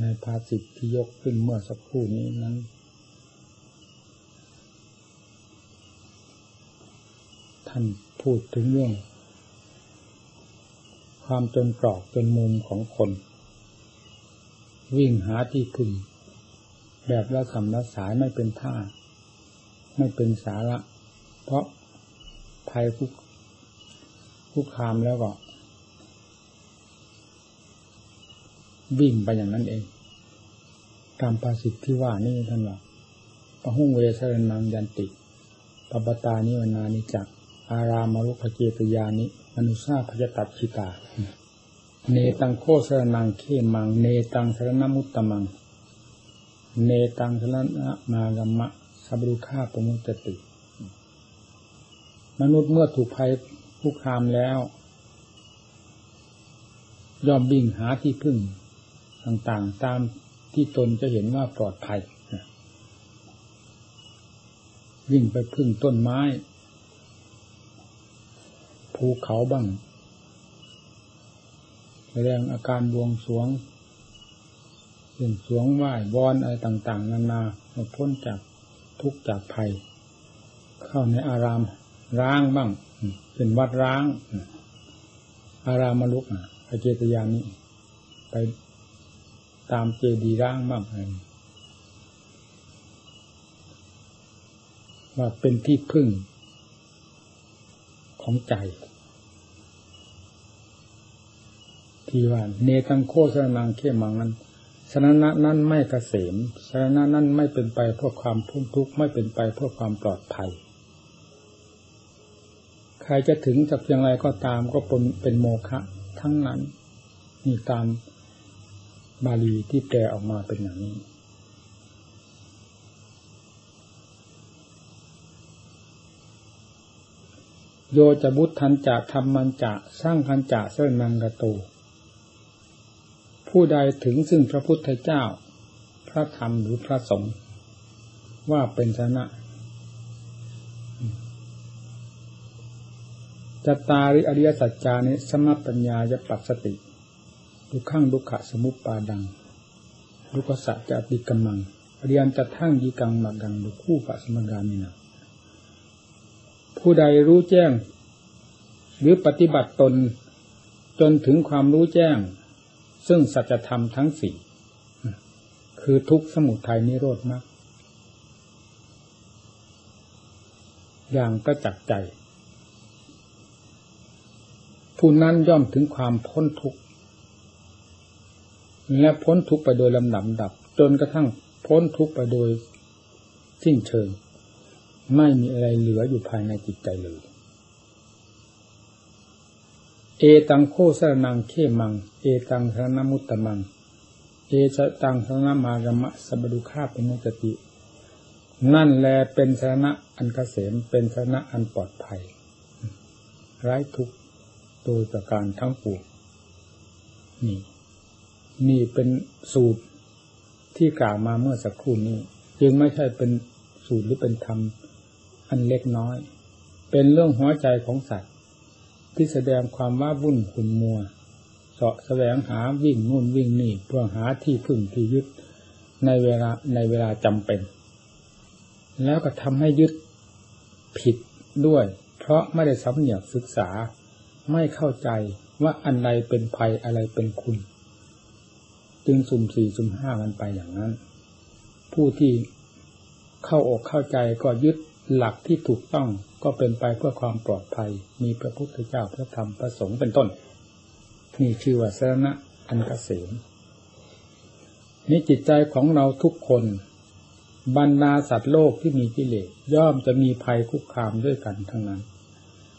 ในภาษิตที่ยกขึ้นเมื่อสักครู่นี้นั้น ท่านพูดถึงเรื่อง ความจนกรอกจนมุมของคน วิ่งหาที่พึ่งแบบละสำละสายไม่เป็นท่า ไม่เป็นสาระ เพราะภัยคุกคุกคามแล้วก็วิ่งไปอย่างนั้นเอง ตามภาษิตที่ว่านี่ท่านว่าปะหุ่งเวสรนังยันติปปตานิวนานิจักอารามรุขเจตยานิมนุษาพยตัดชิตา เนตังโคสรนังเขมัง เนตังสรณมุตตมัง เนตังสรณมากรรมะสับรุฆาปมุตติ มนุษย์เมื่อถูกภัยคุกคามแล้ว ย่อมบิ่งหาที่พึ่ง ต่างๆตาม ที่ตนจะเห็นว่าปลอดภัยวิ่งไปพึ่งต้นไม้ ภูเขาบ้าง แสดงอาการบวงสวงเล่นสวงไหว้บอนอะไรต่าง ๆ นานาให้พ้นจากทุกข์จากภัย เข้าในอารามร้างบ้าง เป็นวัดร้าง อารามมลุกพระเจตยานี้ ไป ตามเจดีร้างบ้างว่าเป็นที่พึ่งของใจ ที่ว่าเนตังโคสนังเข้มังนั้นสถานะนั้นไม่เกษมสถานะนั้นไม่เป็นไปเพื่อความพุ่งทุกข์ไม่เป็นไปเพื่อความปลอดภัย ใครจะถึงจากเพียงไรก็ตามก็เป็นเป็นโมฆะทั้งนั้นนี่ตาม บาลีที่แปลออกมาเป็นอย่างนี้ โยจะบุตทันจะทำมันจะสร้างคันจะเสนังกตูผู้ใดถึงซึ่งพระพุทธเจ้า พระธรรมหรือพระสงฆ์ว่าเป็นชนะจตาริอริยสัจจานิสมปัญญายปัสสติ ดุขังดุขะสมุปปาดังดุขสัจจะติกมังเรียนจะทั้งยีกังมักังดุคู่ปะสมกามินาผู้ใดรู้แจ้ง หรือปฏิบัติตนจนถึงความรู้แจ้ง ซึ่งสัจธรรมทั้งสี่คือทุกสมุทัยนิโรธมากอย่างก็จักใจ ผู้นั้นย่อมถึงความพ้นทุกข์ และพ้นทุกไปโดยลำดับดับ จนกระทั่งพ้นทุกไปโดยสิ้นเชิง ไม่มีอะไรเหลืออยู่ภายในจิตใจเลย เอตังโคสรนังเขมัง เอตังสรณมุตตมัง เอชตังสรณมารมะสบดุคาเป็นมุตติ นั่นแลเป็นสระอันเกษมเป็นสระอันปลอดภัย ไร้ทุกโดยประการทั้งปวงนี่ นี่เป็นสูตรที่กล่าวมาเมื่อสักครู่นี้ จึงไม่ใช่เป็นสูตรหรือเป็นธรรมอันเล็กน้อย เป็นเรื่องหัวใจของสัตว์ ที่แสดงความว่าวุ่นขุนมัวเสาะแสวงหาวิ่งนู่นวิ่งนี่เพื่อหาที่พึ่งที่ยึดในเวลาในเวลาจำเป็น แล้วก็ทำให้ยึดผิดด้วย เพราะไม่ได้สำเนียกศึกษาไม่เข้าใจว่าอันใดเป็นภัยอะไรเป็นคุณ จึงสุ่มสี่สุ่มห้ากันไปอย่างนั้น ผู้ที่เข้าอกเข้าใจก็ยึดหลักที่ถูกต้องก็เป็นไปเพื่อความปลอดภัย มีพระพุทธเจ้าพระธรรมพระสงฆ์เป็นต้น นี่ชื่อว่าสระอันกเกษมนี่จิตใจของเราทุกคนบรรดาสัตว์โลกที่มีกิเลสย่อมจะมีภัยคุกคามด้วยกันทั้งนั้น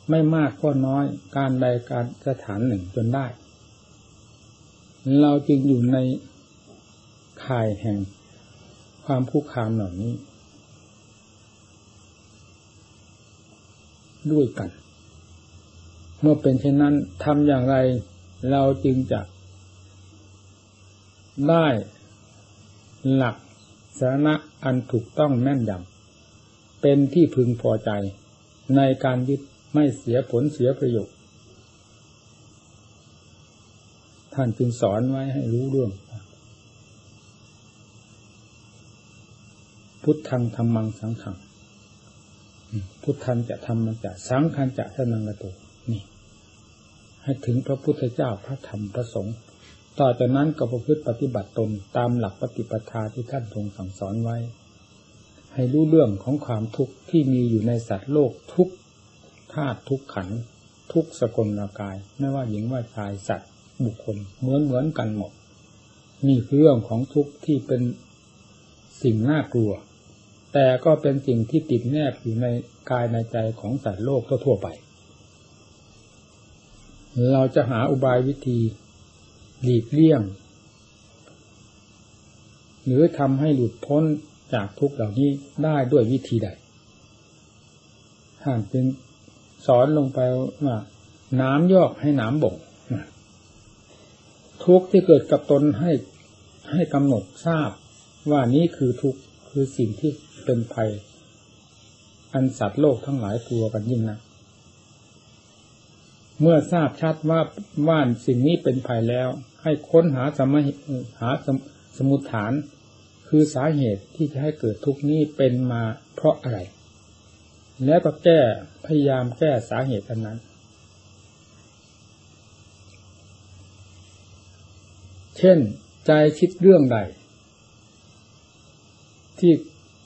ไม่มากก็น้อยการใดการสถานหนึ่งจนได้ เราจึงอยู่ในข่ายแห่งความผู้คามเหล่านี้ ด้วยกัน เมื่อเป็นเช่นนั้นทำอย่างไร เราจึงจะได้หลักสาระอันถูกต้องแม่นยำเป็นที่พึงพอใจในการยึดไม่เสียผลเสียประโยชน์ ท่านจึงสอนไว้ให้รู้เรื่อง พุทธังธรรมังสังขัง พุทธันจะทำมันจะสังขันจะสนังกระตุนี่ ให้ถึงพระพุทธเจ้าพระธรรมพระสงฆ์ต่อจากนั้นก็ประพฤติปฏิบัติตนตามหลักปฏิปทาที่ท่านทรงสั่งสอนไว้ ให้รู้เรื่องของความทุกข์ที่มีอยู่ในสัตว์โลกทุกธาตุทุกขันทุกสกลนากาย ไม่ว่าหญิงว่าชายสัตว์ บุคคลเหมือนเหมือนกันหมดนี่คือเรื่องของทุกข์ที่เป็นสิ่งน่ากลัว แต่ก็เป็นสิ่งที่ติดแนบอยู่ในกายในใจของสัตว์โลกทั่วไป เราจะหาอุบายวิธีหลีกเลี่ยง หรือทำให้หลุดพ้นจากทุกเหล่านี้ได้ด้วยวิธีใดท่านจึงสอนลงไปว่าน้ำยอกให้น้ำบ่ง ทุกที่เกิดกับตนให้ให้กำหนดทราบว่านี้คือทุกคือสิ่งที่เป็นภัย อันสัตว์โลกทั้งหลายกลัวกันยิ่งนะเมื่อทราบชัดว่าว่าสิ่งนี้เป็นภัยแล้ว ให้ค้นหาสมหาสมุทฐาน คือสาเหตุที่จะให้เกิดทุกนี้เป็นมาเพราะอะไร แล้วก็แก้พยายามแก้สาเหตุอันนั้น เช่นใจคิดเรื่องใด ที่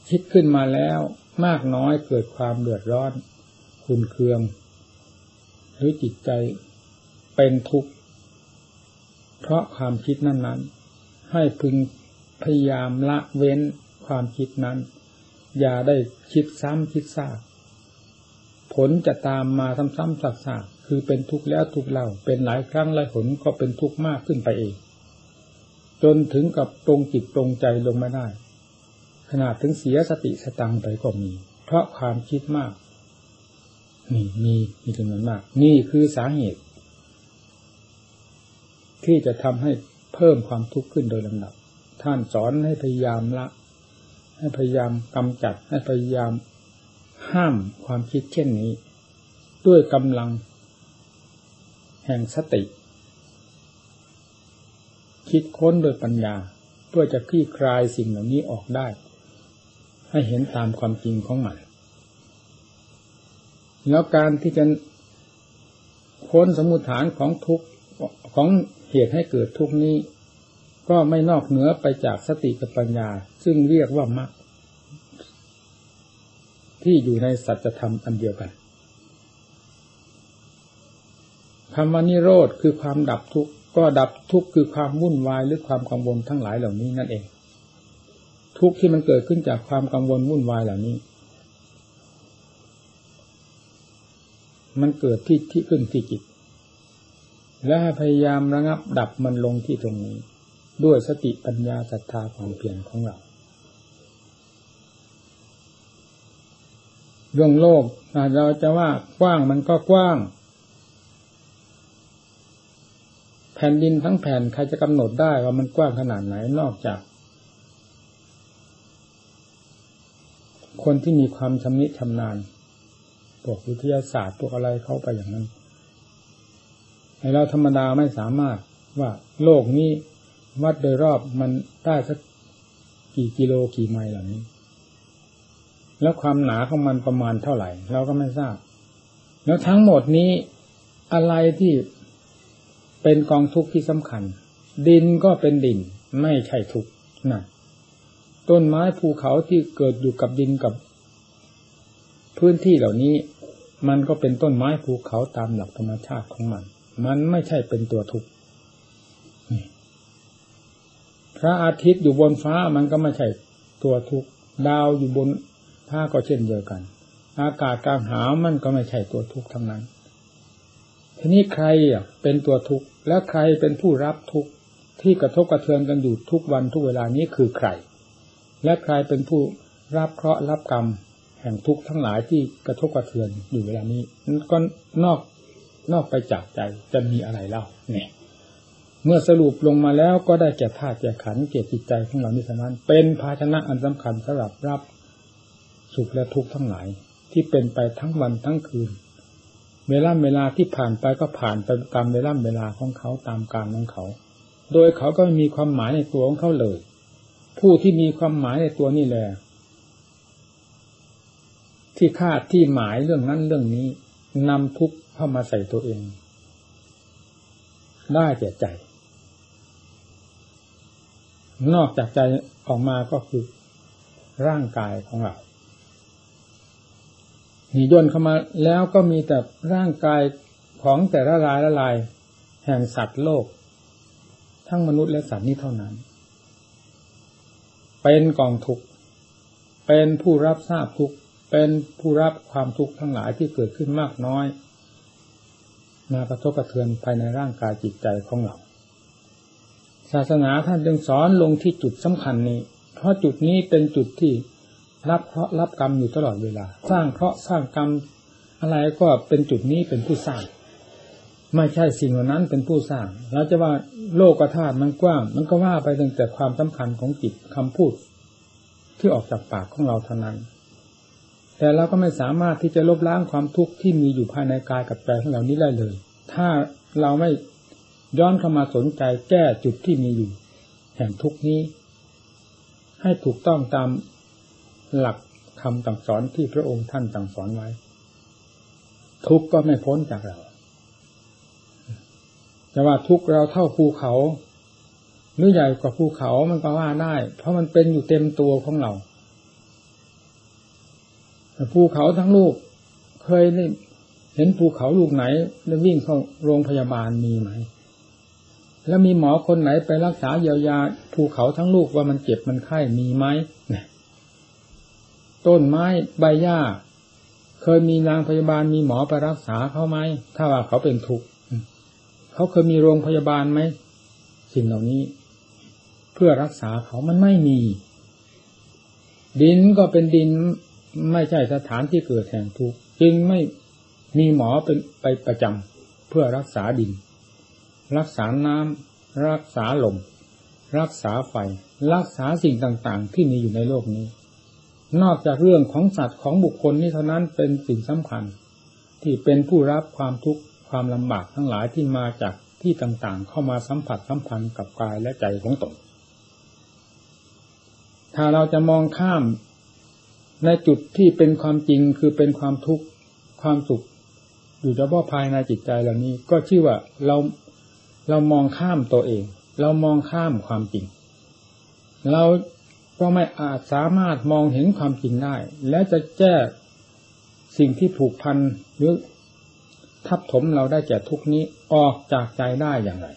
คิดขึ้นมาแล้วมากน้อยเกิดความเดือดร้อนคุณเคือง หรือจิตใจเป็นทุกข์ เพราะความคิดนั้นๆ ให้พึงพยายามละเว้นความคิดนั้น อย่าได้คิดซ้ำคิดซากผลจะตามมาซ้ำๆซากๆคือเป็นทุกข์แล้วทุกข์เล่าเป็นหลายครั้งหลายผลก็เป็นทุกข์มากขึ้นไปเอง จนถึงกับตรงจิตตรงใจลงไม่ได้ ขนาดถึงเสียสติสตังไปก็มี เพราะความคิดมากนี่มีมีจำนวนมาก นี่คือสาเหตุ ที่จะทำให้เพิ่มความทุกข์ขึ้นโดยลำดับ ท่านสอนให้พยายามละ ให้พยายามกำจัด ให้พยายามห้ามความคิดเช่นนี้ ด้วยกำลัง แห่งสติ คิดค้นโดยปัญญา เพื่อจะคลี่คลายสิ่งเหล่านี้ออกได้ ให้เห็นตามความจริงของมันแล้วการที่จะค้นสมุทฐานของทุกของเหตุให้เกิดทุกนี้ ก็ไม่นอกเหนือไปจากสติกับปัญญา ซึ่งเรียกว่ามรรคที่อยู่ในสัจธรรมอันเดียวกันคำว่านิโรธคือความดับทุกข์ ก็ดับทุกข์คือความวุ่นวายหรือความกังวลทั้งหลายเหล่านี้นั่นเอง ทุกข์ที่มันเกิดขึ้นจากความกังวลวุ่นวายเหล่านี้ มันเกิดที่ที่ขึ้นที่จิต และพยายามระงับดับมันลงที่ตรงนี้ ด้วยสติปัญญาศรัทธาความเพียรของเราเรื่องโลกเราจะว่ากว้างมันก็กว้าง แผ่นดินทั้งแผ่นใครจะกำหนดได้ว่ามันกว้างขนาดไหนนอกจาก คนที่มีความชำนิชำนาญพวกวิทยาศาสตร์พวกอะไรเข้าไปอย่างนั้นในเราธรรมดาไม่สามารถว่าโลกนี้วัดโดยรอบมันได้สักกี่กิโลกี่ไมล์เหล่านี้ แล้วความหนาของมันประมาณเท่าไหร่ เราก็ไม่ทราบ แล้วทั้งหมดนี้อะไรที่ เป็นกองทุกข์ที่สำคัญ ดินก็เป็นดิน ไม่ใช่ทุกข์นะต้นไม้ภูเขาที่เกิดอยู่กับดินกับ พื้นที่เหล่านี้ มันก็เป็นต้นไม้ภูเขาตามหลักธรรมชาติของมัน มันไม่ใช่เป็นตัวทุกข์พระอาทิตย์อยู่บนฟ้ามันก็ไม่ใช่ตัวทุกข์ดาวอยู่บนผ้าก็เช่นเดียวกัน อากาศกลางหาวมันก็ไม่ใช่ตัวทุกข์ทั้งนั้น ทีนี้ใครอะเป็นตัวทุกข์แล้วใครเป็นผู้รับทุกข์ที่กระทบกระเทือนกันอยู่ทุกวันทุกเวลานี้คือใคร และใครเป็นผู้รับเคราะห์รับกรรม แห่งทุกข์ทั้งหลายที่กระทบกระเทือนอยู่เวลานี้นั้นก็นอกนอกไปจากใจจะมีอะไรเล่าเนี่ยเมื่อสรุปลงมาแล้วก็ได้แก่ธาตุแก่ขันเกี่ยจิตใจของเรานี้เท่านั้นเป็นภาชนะอันสำคัญสำหรับรับสุขและทุกข์ทั้งหลายที่เป็นไปทั้งวันทั้งคืน เวลาเวลาที่ผ่านไปก็ผ่านไปตามเวลาเวลาของเขาตามการของเขา โดยเขาก็ไมีความหมายในตัวของเขาเลย ผู้ที่มีความหมายในตัวนี่แหละที่คาดที่หมายเรื่องนั้นเรื่องนี้นำทุกข์เข้ามาใส่ตัวเอง ได้แก่ใจ นอกจากใจออกมาก็คือร่างกายของเรา หีย่นเข้ามาแล้วก็มีแต่ร่างกายของแต่ละลายละลาย แห่งสัตว์โลก ทั้งมนุษย์และสัตว์นี้เท่านั้น เป็นกองทุกข์เป็นผู้รับทราบทุกข์เป็นผู้รับความทุกข์ทั้งหลายที่เกิดขึ้นมากน้อย มากระทบกระเทือนภายในร่างกายจิตใจของเรา ศาสนาท่านจึงสอนลงที่จุดสำคัญนี้ เพราะจุดนี้เป็นจุดที่ รับเคราะห์รับกรรมอยู่ตลอดเวลา สร้างเคราะห์สร้างกรรมอะไรก็เป็นจุดนี้เป็นผู้สร้าง ไม่ใช่สิ่งเหล่านั้นเป็นผู้สร้างเราจะว่าโลกธาตุมันกว้าง มันก็ว่าไปตั้งแต่ความสำคัญของจิตคำพูด ที่ออกจากปากของเราเท่านั้น แต่เราก็ไม่สามารถที่จะลบล้างความทุกข์ที่มีอยู่ภายในกายกับใจของเรานี้ได้เลย ถ้าเราไม่ย้อนเข้ามาสนใจแก้จุดที่มีอยู่ แห่งทุกนี้ ให้ถูกต้องตาม หลักคำต่างสอนที่พระองค์ท่านต่างสอนไว้ ทุกก็ไม่พ้นจากเราจะว่าทุกเราเท่าภูเขาหรือใหญ่กว่าภูเขามันก็ว่าได้ เพราะมันเป็นอยู่เต็มตัวของเราภูเขาทั้งลูก เคยเห็นภูเขาลูกไหนแล้ววิ่งเข้าโรงพยาบาลมีไหม แล้วมีหมอคนไหนไปรักษาเยียวยาภูเขาทั้งลูกว่ามันเจ็บมันไข้มีไหมเนี่ย ต้นไม้ใบหญ้า เคยมีนางพยาบาลมีหมอไปรักษาเขาไหมถ้าว่าเขาเป็นทุกข์เขาเคยมีโรงพยาบาลไหมสิ่งเหล่านี้ เพื่อรักษาเขามันไม่มี ดินก็เป็นดินไม่ใช่สถานที่เกิดแห่งทุกข์จึงไม่มีหมอเป็นไปประจำเพื่อรักษาดิน รักษาน้ำรักษาลม รักษาไฟรักษาสิ่งต่าง ๆ ที่มีอยู่ในโลกนี้ นอกจากเรื่องของสัตว์ของบุคคลนี้เท่านั้นเป็นสิ่งสำคัญ ที่เป็นผู้รับความทุกข์ความลำบากทั้งหลายที่มาจากที่ต่างๆ เข้ามาสัมผัสสัมพันธ์กับกายและใจของตนถ้าเราจะมองข้ามในจุดที่เป็นความจริงคือเป็นความทุกข์ความสุขอยู่เฉพาะภายในจิตใจเหล่านี้ ก็ชื่อว่าเราเรามองข้ามตัวเอง เรามองข้ามความจริง เรา ก็ไม่อาจสามารถมองเห็นความจริงได้ และจะแก้สิ่งที่ผูกพันหรือทับถมเราได้แก่ทุกนี้ออกจากใจได้อย่างไร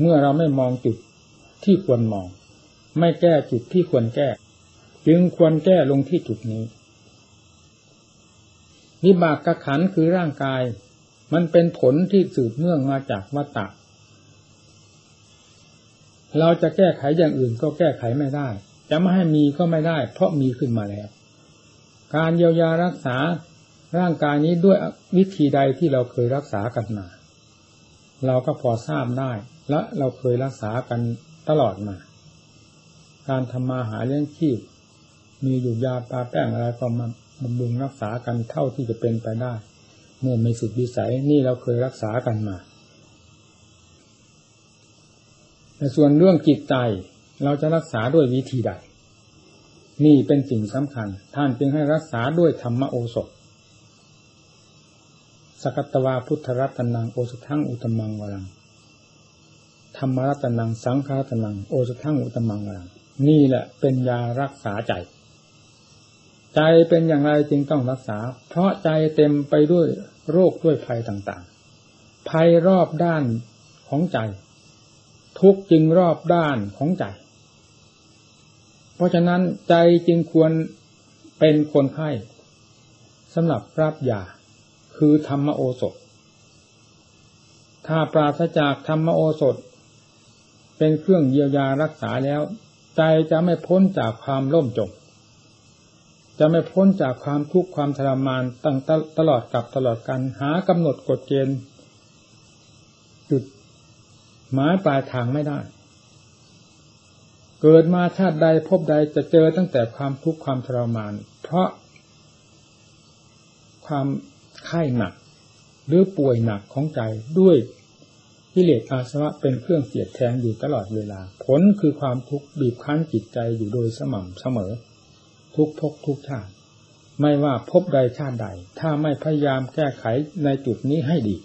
เมื่อเราไม่มองจุดที่ควรมอง ไม่แก้จุดที่ควรแก้ จึงควรแก้ลงที่จุดนี้วิบากกระขันคือร่างกาย มันเป็นผลที่สืบเนื่องมาจากวัตตะ เราจะแก้ไขอย่างอื่นก็แก้ไขไม่ได้ จะไม่ให้มีก็ไม่ได้ เพราะมีขึ้นมาแล้ว การเยียวยารักษาร่างกายนี้ด้วยวิธีใดที่เราเคยรักษากันมา เราก็พอทราบได้ และเราเคยรักษากันตลอดมา การทำมาหาเลี้ยงชีพ มีอยู่ยาปลาแป้งอะไรก็มาบำรุงรักษากันเท่าที่จะเป็นไปได้ เมื่อไม่สุดวิสัยนี่เราเคยรักษากันมา แต่ส่วนเรื่องจิตใจเราจะรักษาด้วยวิธีใด นี่เป็นสิ่งสำคัญ ท่านจึงให้รักษาด้วยธรรมโอสถ สกัตวาพุทธรัตนังโอสทังอุตมังวรัง ธรรมรัตนังสังฆรัตนังโอสทังอุตมังวรัง นี่แหละเป็นยารักษาใจ ใจเป็นอย่างไรจึงต้องรักษา เพราะใจเต็มไปด้วยโรคด้วยภัยต่างๆ ภัยรอบด้านของใจ ทุกจึงรอบด้านของใจ เพราะฉะนั้นใจจึงควรเป็นคนไข้สำหรับรับยาคือธรรมโอสถ ถ้าปราศจากธรรมโอสถ เป็นเครื่องเยียวยารักษาแล้ว ใจจะไม่พ้นจากความล่มจม จะไม่พ้นจากความทุกข์ความทรมานตั้งตลอดกับตลอดกันหากำหนดกฎเกณฑ์จุด หมายปลายทางไม่ได้ เกิดมาชาติใดพบใดจะเจอตั้งแต่ความทุกข์ความทรมาน เพราะ ความไข้หนัก หรือป่วยหนักของใจด้วยกิเลสอาสวะเป็นเครื่องเสียดแทงอยู่ตลอดเวลา ผลคือความทุกข์บีบคั้นจิตใจอยู่โดยสม่ำเสมอ ทุกพกทุกชาติไม่ว่าพบใดชาติใด ถ้าไม่พยายามแก้ไขในจุดนี้ให้ดี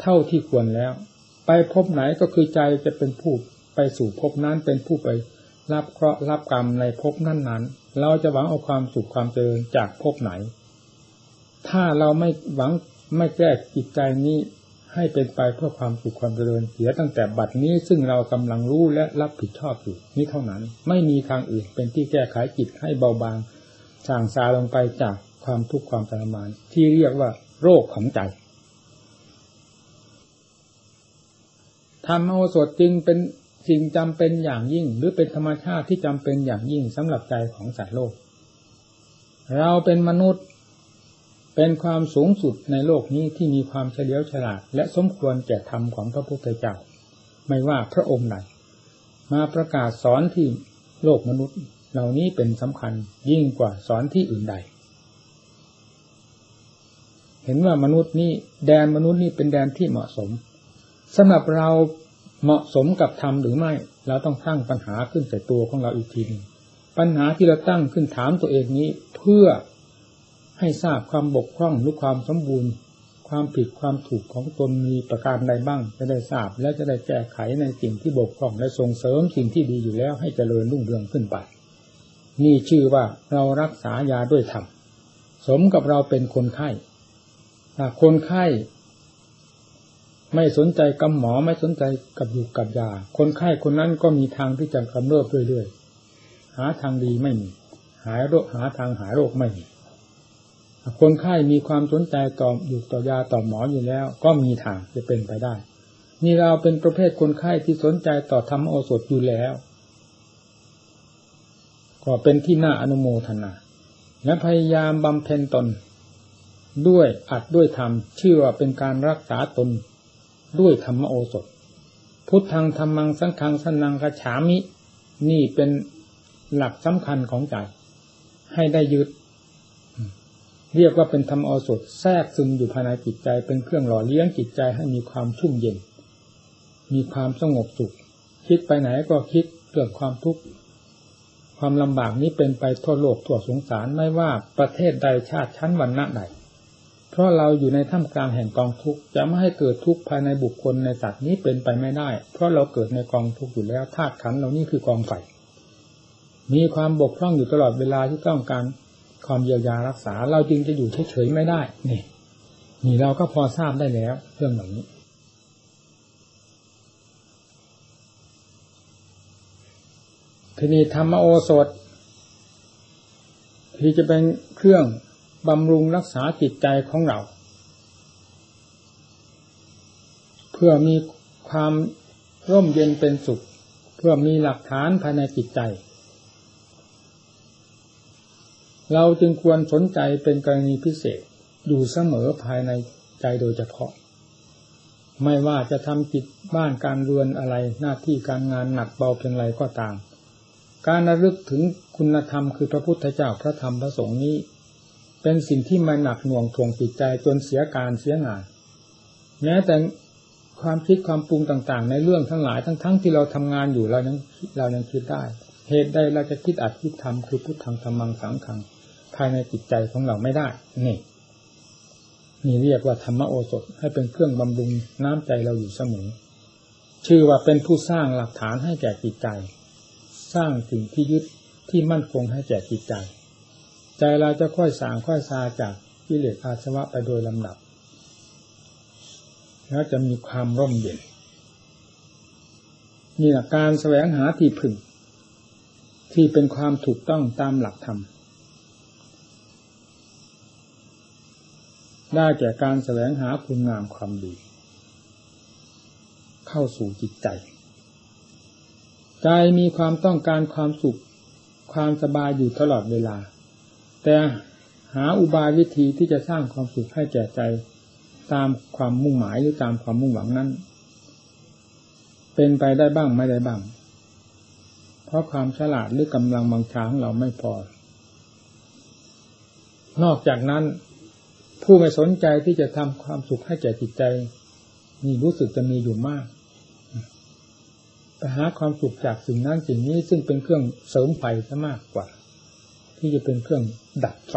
เท่าที่ควรแล้ว ไปพบไหนก็คือใจจะเป็นผู้ไปสู่พบนั้นเป็นผู้ไปรับเคราะห์รับกรรมในพบนั้นนั้นเราจะหวังเอาความสุขความเจริญจากพบไหน ถ้าเราไม่หวังไม่แก้จิตใจนี้ให้เป็นไปเพื่อความสุขความเจริญเสียตั้งแต่บัดนี้ซึ่งเรากำลังรู้และรับผิดชอบอยู่นี้เท่านั้น ไม่มีทางอื่นเป็นที่แก้ไขจิตให้เบาบางจางซาลงไปจากความทุกข์ความทรมาน ที่เรียกว่าโรคของใจ ธรรมโอสถจึงเป็นสิ่งจำเป็นอย่างยิ่ง หรือเป็นธรรมชาติที่จำเป็นอย่างยิ่งสำหรับใจของสัตว์โลก เราเป็นมนุษย์เป็นความสูงสุดในโลกนี้ที่มีความเฉลียวฉลาด และสมควรแก่ธรรมของพระพุทธเจ้า ไม่ว่าพระองค์ใดมาประกาศสอนที่โลกมนุษย์ เหล่านี้เป็นสำคัญยิ่งกว่าสอนที่อื่นใด เห็นว่ามนุษย์นี่แดนมนุษย์นี่เป็นแดนที่เหมาะสม สำหรับเราเหมาะสมกับธรรมหรือไม่ เราต้องตั้งปัญหาขึ้นใส่ตัวของเราอีกทีหนึ่งปัญหาที่เราตั้งขึ้นถามตัวเองนี้ เพื่อให้ทราบความบกพร่องหรือความสมบูรณ์ ความผิดความถูกของตนมีประการใดบ้าง จะได้ทราบและจะได้แก้ไขในสิ่งที่บกพร่องและส่งเสริมสิ่งที่ดีอยู่แล้วให้เจริญรุ่งเรืองขึ้นไปนี่ชื่อว่าเรารักษายาด้วยธรรมสมกับเราเป็นคนไข้คนไข้ ไม่สนใจกับหมอไม่สนใจกับอยู่กับยา คนไข้คนนั้นก็มีทางที่จะกำเริบเรื่อยๆหาทางดีไม่มีหายโรคหาทางหายโรคไม่มีคนไข้มีความสนใจต่ออยู่ต่อยาต่อหมออยู่แล้ว ก็มีทางจะเป็นไปได้ นี่เราเป็นประเภทคนไข้ที่สนใจต่อธรรมโอสถอยู่แล้ว ก็เป็นที่น่าอนุโมทนา และพยายามบำเพ็ญตน ด้วยอัดด้วยธรรมชื่อว่าเป็นการรักษาตน ด้วยธรรมโอสถ พุทธังธรรมังสังฆังสนังกระฉามิ นี่เป็นหลักสำคัญของใจ ให้ได้ยึด เรียกว่าเป็นธรรมโอสดแทรกซึมอยู่ภายในจิตใจ เป็นเครื่องหล่อเลี้ยงจิตใจให้มีความชุ่มเย็น มีความสงบสุข คิดไปไหนก็คิดเรื่องความทุกข์ความลำบากนี้เป็นไปทั่วโลกทั่วสงสารไม่ว่าประเทศใดชาติชั้นวรรณะใด เพราะเราอยู่ในท่ามกลางแห่งกองทุกข์จะไม่ให้เกิดทุกข์ภายในบุคคลในสัตว์นี้เป็นไปไม่ได้ เพราะเราเกิดในกองทุกข์อยู่แล้วธาตุขันเหล่านี้คือกองไฟมีความบกพร่องอยู่ตลอดเวลาที่ต้องการความเยียวยารักษา เราจึงจะอยู่เฉยๆไม่ได้ นี่ นี่เราก็พอทราบได้แล้ว เรื่องแบบนี้ทีนี้ธรรมโอสถ ที่จะเป็นเครื่อง บำรุงรักษาจิตใจของเรา เพื่อมีความร่มเย็นเป็นสุข เพื่อมีหลักฐานภายในจิตใจ เราจึงควรสนใจเป็นกรณีพิเศษอยู่เสมอภายในใจโดยเฉพาะ ไม่ว่าจะทำกิจบ้านการเรือนอะไรหน้าที่การงานหนักเบาเป็นไรก็ตาม การระลึกถึงคุณธรรมคือพระพุทธเจ้าพระธรรมพระสงฆ์นี้ เป็นสิ่งที่มาหนักหน่วงทวงจิตใจจนเสียการเสียงานแม้แต่ความคิดความปรุงต่าง ๆ ในเรื่องทั้งหลายทั้งๆทที่เราทำงานอยู่เรายังเรายังคิดได้ เหตุใดเราจะคิดอัดคิดทำคือพุทธังธรรมังสังขังภายในจิตใจของเราไม่ได้นี่นี่เรียกว่าธรรมโอสถให้เป็นเครื่องบำรุงน้ำใจเราอยู่เสมอชื่อว่าเป็นผู้สร้างหลักฐานให้แก่จิตใจ สร้างสิ่งที่ยึดที่มั่นคงให้แก่จิตใจ ใจเราจะค่อยสางค่อยซาจากกิเลสอาสวะไปโดยลำดับ แล้วจะมีความร่มเย็นนี่แหละการแสวงหาที่พึ่ง ที่เป็นความถูกต้องตามหลักธรรมได้แก่การแสวงหาคุณงามความดี เข้าสู่จิตใจ ใจมีความต้องการความสุข ความสบายอยู่ตลอดเวลา แต่หาอุบายวิธีที่จะสร้างความสุขให้แก่ใจ ตามความมุ่งหมายหรือตามความมุ่งหวังนั้น เป็นไปได้บ้างไม่ได้บ้าง เพราะความฉลาดหรือกำลังบังชาของเราไม่พอ นอกจากนั้น ผู้ไม่สนใจที่จะทำความสุขให้แก่จิตใจนี่รู้สึกจะมีอยู่มากไปหาความสุขจากสิ่งนั้นสิ่งนี้ซึ่งเป็นเครื่องเสริมไฟซะมากกว่า ที่จะเป็นเครื่องดับไฟ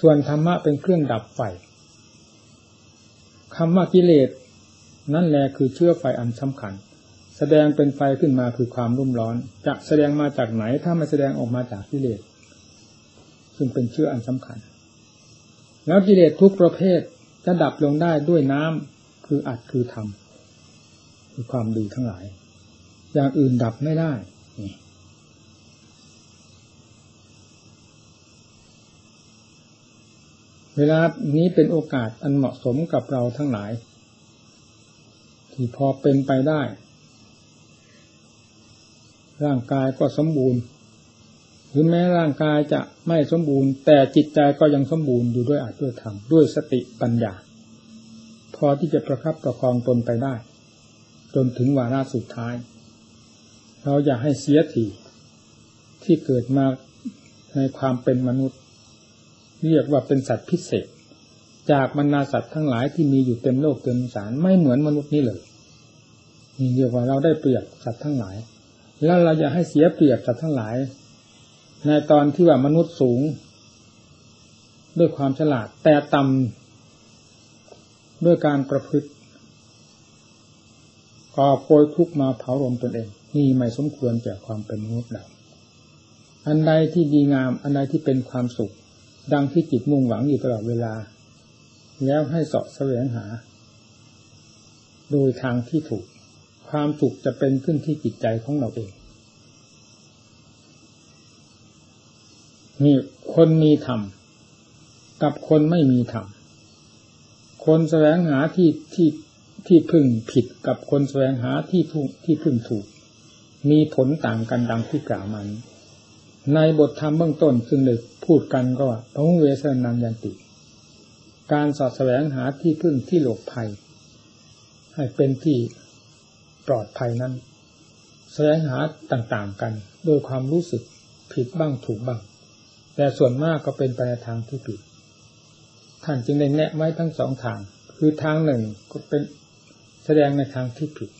ส่วนธรรมะเป็นเครื่องดับไฟคำว่ากิเลสนั่นแหละคือเชื้อไฟอันสำคัญ แสดงเป็นไฟขึ้นมาคือความรุ่มร้อน จะแสดงมาจากไหนถ้าไม่แสดงออกมาจากกิเลสซึ่งเป็นเชื้ออันสำคัญ แล้วกิเลสทุกประเภทจะดับลงได้ด้วยน้ำคืออัดคือทำคือความดีทั้งหลาย อย่างอื่นดับไม่ได้ เวลานี้เป็นโอกาสอันเหมาะสมกับเราทั้งหลาย ที่พอเป็นไปได้ ร่างกายก็สมบูรณ์หรือแม้ร่างกายจะไม่สมบูรณ์ แต่จิตใจก็ยังสมบูรณ์อยู่ด้วยอาจด้วยธรรมด้วยสติปัญญา พอที่จะประคับประคองตนไปได้ จนถึงวาระสุดท้าย เราอย่าให้เสียทีที่เกิดมาในความเป็นมนุษย์ เรียกว่าเป็นสัตว์พิเศษ จากบรรดาสัตว์ทั้งหลายที่มีอยู่เต็มโลกเต็มสารไม่เหมือนมนุษย์นี้เลยนี่เรียกว่าเราได้เปรียบสัตว์ทั้งหลาย แล้วเราจะให้เสียเปรียบสัตว์ทั้งหลาย ในตอนที่ว่ามนุษย์สูง ด้วยความฉลาด แต่ต่ำด้วยการประพฤติก่อโปยทุกมาเผารมตนเองนี่ไม่สมควรแก่ความเป็นมนุษย์เราอันใดที่ดีงาม อันใดที่เป็นความสุข ดังที่จิตมุ่งหวังอยู่ตลอดเวลา แล้วให้สาะแสวงหา โดยทางที่ถูก ความสุขจะเป็นขึ้นที่จิตใจของเราเองนี่คนมีธรรมกับคนไม่มีธรรมคนแสวงหาที่ที่ที่พึ่งผิดกับคนแสวงหาที่ถูกที่พึ่งถูก มีผลต่างกันดังที่กล่าวมานี้ในบทธรรมเบื้องต้นซึ่งเลย พูดกันก็ว่าพระหุเวสนังยันติ การสอดแสวงหาที่พึ่งที่หลบภัย ให้เป็นที่ปลอดภัยนั้น แสวงหาต่างๆกัน โดยความรู้สึกผิดบ้างถูกบ้าง แต่ส่วนมากก็เป็นไปในทางที่ผิด ท่านจึงได้แนะไว้ทั้งสองทาง คือทางหนึ่งก็เป็นแสดงในทางที่ผิด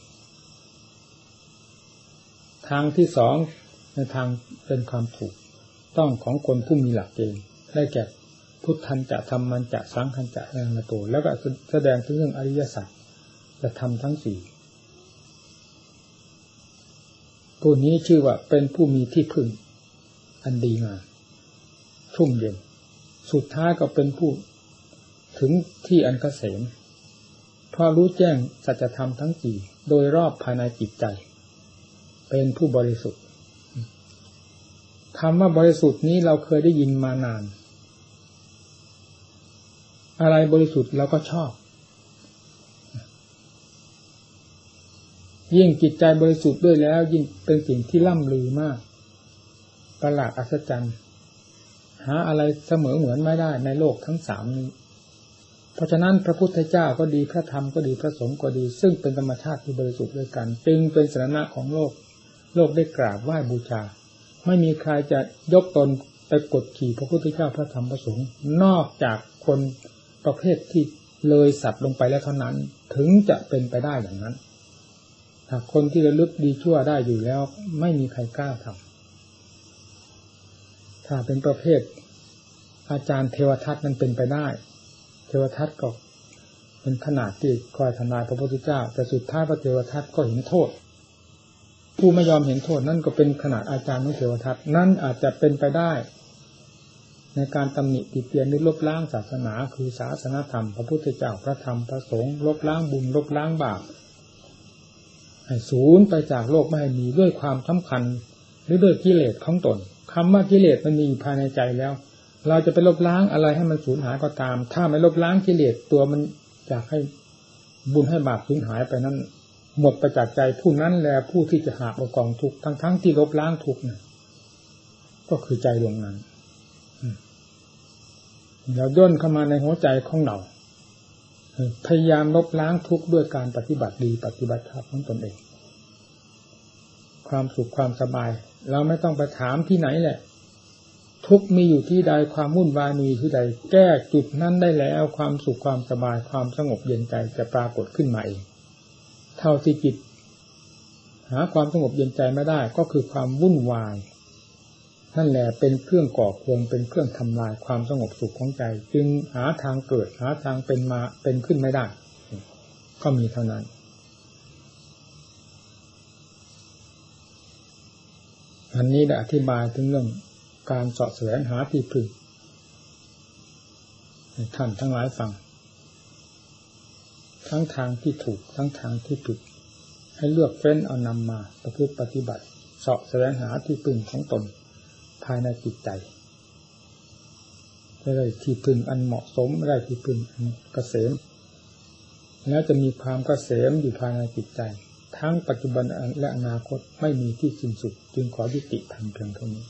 ทางที่สองในทางเป็นความถูก ต้องของคนผู้มีหลักเกณฑ์ได้แก่พุทธันจะทำมันจะสังขันจะแรงมาโตแล้วก็แสดงถึงเรื่องอริยสัจจะทำทั้งสี่ผู้นี้ชื่อว่าเป็นผู้มีที่พึ่ง อันดีงามชุ่มเย็น สุดท้ายก็เป็นผู้ถึงที่อันเกษมเพราะรู้แจ้งสัจธรรมทั้งสี่โดยรอบภายในจิตใจ เป็นผู้บริสุทธิ์ คำว่าบริสุทธิ์นี้เราเคยได้ยินมานาน อะไรบริสุทธิ์เราก็ชอบ ยิ่งจิตใจบริสุทธิ์ด้วยแล้ว ยิ่งเป็นสิ่งที่ล่ำลือมาก ประหลาดอัศจรรย์ หาอะไรเสมอเหมือนไม่ได้ในโลกทั้งสามนี้ เพราะฉะนั้นพระพุทธเจ้าก็ดีพระธรรมก็ดีพระสงฆ์ก็ดี ซึ่งเป็นธรรมชาติที่บริสุทธิ์ด้วยกัน จึงเป็นสาระของโลก โลกได้กราบไหว้บูชา ไม่มีใครจะยกตนไปกดขี่พระพุทธเจ้าพระธรรมพระสงฆ์นอกจากคนประเภทที่เลยสัตว์ลงไปแล้วเท่านั้น ถึงจะเป็นไปได้อย่างนั้นหากคนที่ระลึกดีชั่วได้อยู่แล้ว ไม่มีใครกล้าทำถ้าเป็นประเภท อาจารย์เทวทัตนั้นเป็นไปได้ เทวทัตก็เป็นขนาดที่คอยทำลายพระพุทธเจ้า แต่สุดท้ายพระเทวทัตก็เห็นโทษ ผู้ไม่ยอมเห็นโทษนั่นก็เป็นขนาดอาจารย์ของเทวทัตนั่นอาจจะเป็นไปได้ ในการตำหนิติเตียนหรือลบล้างศาสนา คือศาสนาธรรม พระพุทธเจ้าพระธรรมพระสงฆ์ลบล้างบุญลบล้างบาปให้ศูนย์ไปจากโลกไม่ให้มีด้วยความสำคัญ หรือด้วยกิเลสของตนคำว่ากิเลสมันมีภายในใจแล้ว เราจะไปลบล้างอะไรให้มันสูญหายก็ตาม ถ้าไม่ลบล้างกิเลสตัวมันอยากให้บุญให้บาปสูญหายไปนั้น หมดประจักษ์ใจผู้นั้นแลผู้ที่จะหาเอากองทุกทั้งทั้งที่ลบล้างทุกเนี่ยก็คือใจดวงนั้นเราย่นเข้ามาในหัวใจของเราพยายามลบล้างทุกข์ด้วยการปฏิบัติดีปฏิบัติธรรมของตนเอง ความสุขความสบาย เราไม่ต้องไปถามที่ไหนแหละ ทุกมีอยู่ที่ใดความวุ่นวายมีที่ใด แก้จุดนั้นได้แล้ว ความสุขความสบายความสงบเย็นใจจะปรากฏขึ้นมาเอง เท่าที่จิต หาความสงบเย็นใจไม่ได้ ก็คือความวุ่นวายนั่นแหละเป็นเครื่องก่อควงเป็นเครื่องทำลายความสงบสุขของใจ จึงหาทางเกิดหาทางเป็นมาเป็นขึ้นไม่ได้ ก็มีเท่านั้น อันนี้ได้อธิบายถึงเรื่องการเสาะแสวงหาที่พึ่งท่านทั้งหลายฟัง ทั้งทางที่ถูกทั้งทางที่ผิด ให้เลือกเฟ้นเอานำมาประพฤติปฏิบัติเสาะแสวงหาที่พึ่งของตนภายในจิตใจได้ที่พึ่งอันเหมาะสมได้ที่พึ่งอันเกษมแล้วจะมีความเกษมอยู่ภายในจิตใจ ทั้งปัจจุบันและอนาคตไม่มีที่สิ้นสุด จึงขอยุติธรรมเพียงเท่านี้